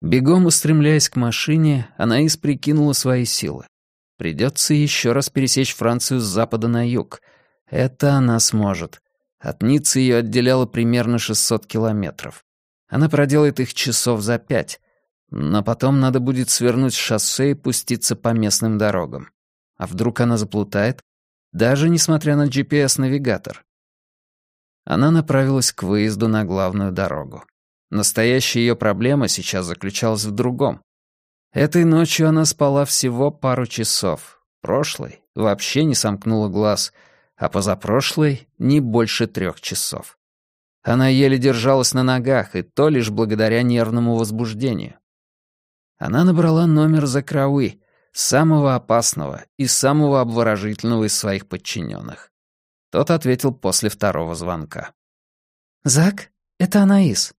Бегом устремляясь к машине, Анаис прикинула свои силы. Придется еще раз пересечь Францию с запада на юг. Это она сможет. От Ниццы ее отделяло примерно 600 километров. Она проделает их часов за пять. Но потом надо будет свернуть с шоссе и пуститься по местным дорогам. А вдруг она заплутает? Даже несмотря на GPS-навигатор. Она направилась к выезду на главную дорогу. Настоящая ее проблема сейчас заключалась в другом. Этой ночью она спала всего пару часов. Прошлой вообще не сомкнула глаз, а позапрошлой — не больше трех часов. Она еле держалась на ногах, и то лишь благодаря нервному возбуждению. Она набрала номер Закрауи, самого опасного и самого обворожительного из своих подчиненных. Тот ответил после второго звонка. «Зак, это Анаис».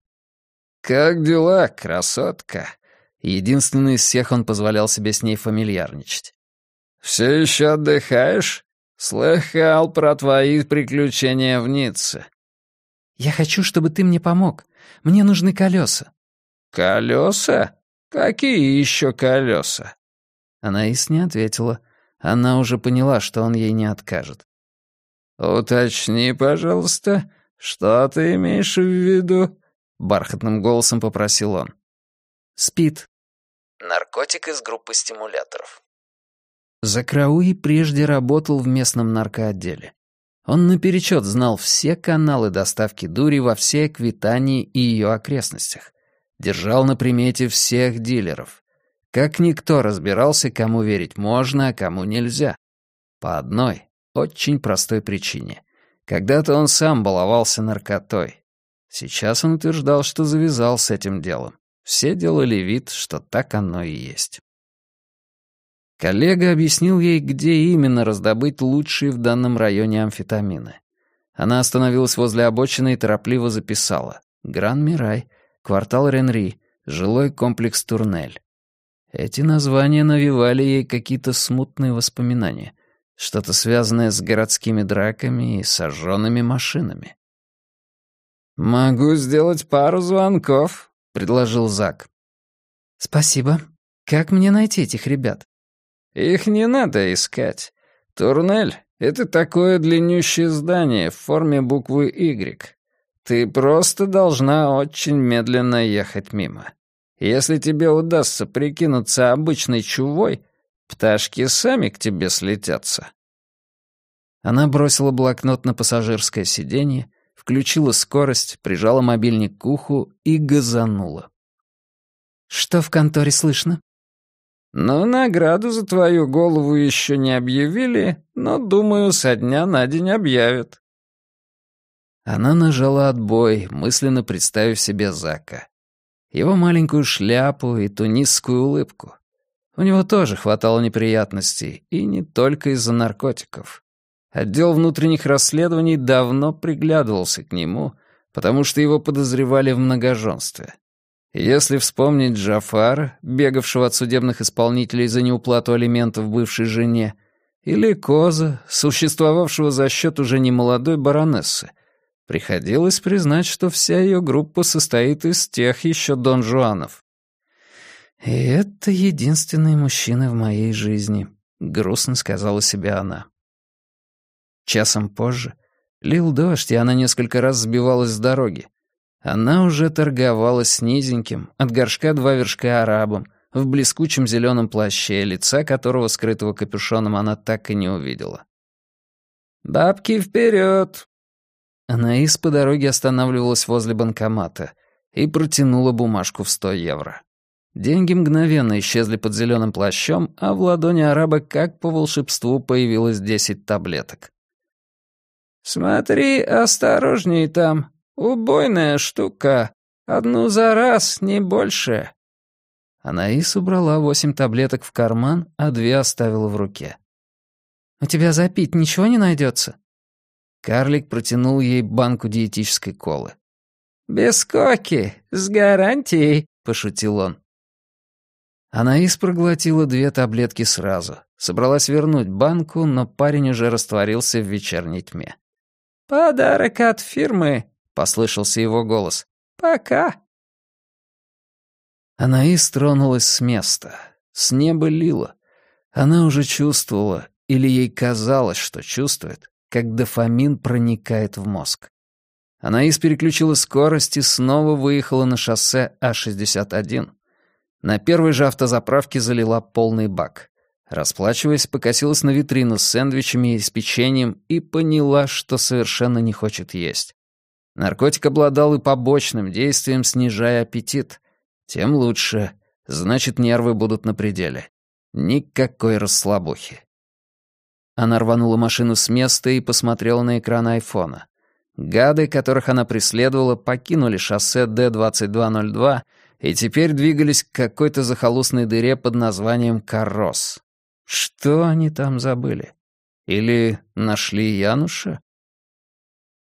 «Как дела, красотка?» Единственный из всех он позволял себе с ней фамильярничать. «Все еще отдыхаешь? Слыхал про твои приключения в Ницце». «Я хочу, чтобы ты мне помог. Мне нужны колеса». «Колеса? Какие еще колеса?» Анаис не ответила. Она уже поняла, что он ей не откажет. «Уточни, пожалуйста, что ты имеешь в виду?» Бархатным голосом попросил он. «Спит». Наркотик из группы стимуляторов. Закрауи прежде работал в местном наркоотделе. Он наперечет знал все каналы доставки дури во всей Аквитании и ее окрестностях. Держал на примете всех дилеров. Как никто разбирался, кому верить можно, а кому нельзя. По одной, очень простой причине. Когда-то он сам баловался наркотой. Сейчас он утверждал, что завязал с этим делом. Все делали вид, что так оно и есть. Коллега объяснил ей, где именно раздобыть лучшие в данном районе амфетамины. Она остановилась возле обочины и торопливо записала «Гран-Мирай», «Квартал Ренри», «Жилой комплекс Турнель». Эти названия навевали ей какие-то смутные воспоминания, что-то связанное с городскими драками и сожженными машинами. «Могу сделать пару звонков», — предложил Зак. «Спасибо. Как мне найти этих ребят?» «Их не надо искать. Турнель — это такое длиннющее здание в форме буквы «Y». Ты просто должна очень медленно ехать мимо. Если тебе удастся прикинуться обычной чувой, пташки сами к тебе слетятся». Она бросила блокнот на пассажирское сиденье, включила скорость, прижала мобильник к уху и газанула. «Что в конторе слышно?» «Ну, награду за твою голову еще не объявили, но, думаю, со дня на день объявят». Она нажала отбой, мысленно представив себе Зака его маленькую шляпу и тунисскую улыбку. У него тоже хватало неприятностей, и не только из-за наркотиков. Отдел внутренних расследований давно приглядывался к нему, потому что его подозревали в многоженстве. Если вспомнить Джафара, бегавшего от судебных исполнителей за неуплату алиментов бывшей жене, или Коза, существовавшего за счет уже немолодой баронессы, Приходилось признать, что вся ее группа состоит из тех еще Дон Жуанов. «И это единственный мужчина в моей жизни», — грустно сказала себе она. Часом позже лил дождь, и она несколько раз сбивалась с дороги. Она уже торговалась с низеньким, от горшка два вершка арабом, в блескучем зеленом плаще, лица которого, скрытого капюшоном, она так и не увидела. «Бабки вперед! Анаис по дороге останавливалась возле банкомата и протянула бумажку в сто евро. Деньги мгновенно исчезли под зеленым плащом, а в ладони араба как по волшебству появилось десять таблеток. «Смотри, осторожней там. Убойная штука. Одну за раз, не больше». Анаис убрала восемь таблеток в карман, а две оставила в руке. «У тебя запить ничего не найдется? Карлик протянул ей банку диетической колы. «Без коки, с гарантией», — пошутил он. Анаис проглотила две таблетки сразу. Собралась вернуть банку, но парень уже растворился в вечерней тьме. «Подарок от фирмы», — послышался его голос. «Пока». Анаис тронулась с места. С неба лила. Она уже чувствовала, или ей казалось, что чувствует, как дофамин проникает в мозг. Анаис переключила скорость и снова выехала на шоссе А-61. На первой же автозаправке залила полный бак. Расплачиваясь, покосилась на витрину с сэндвичами и с печеньем и поняла, что совершенно не хочет есть. Наркотик обладал и побочным действием, снижая аппетит. Тем лучше. Значит, нервы будут на пределе. Никакой расслабухи. Она рванула машину с места и посмотрела на экран айфона. Гады, которых она преследовала, покинули шоссе Д-2202 и теперь двигались к какой-то захолустной дыре под названием Каррос. Что они там забыли? Или нашли Януша?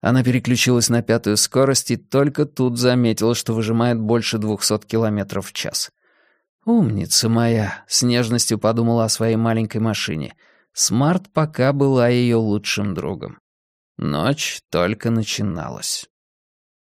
Она переключилась на пятую скорость и только тут заметила, что выжимает больше двухсот километров в час. «Умница моя», — с нежностью подумала о своей маленькой машине. Смарт пока была ее лучшим другом. Ночь только начиналась.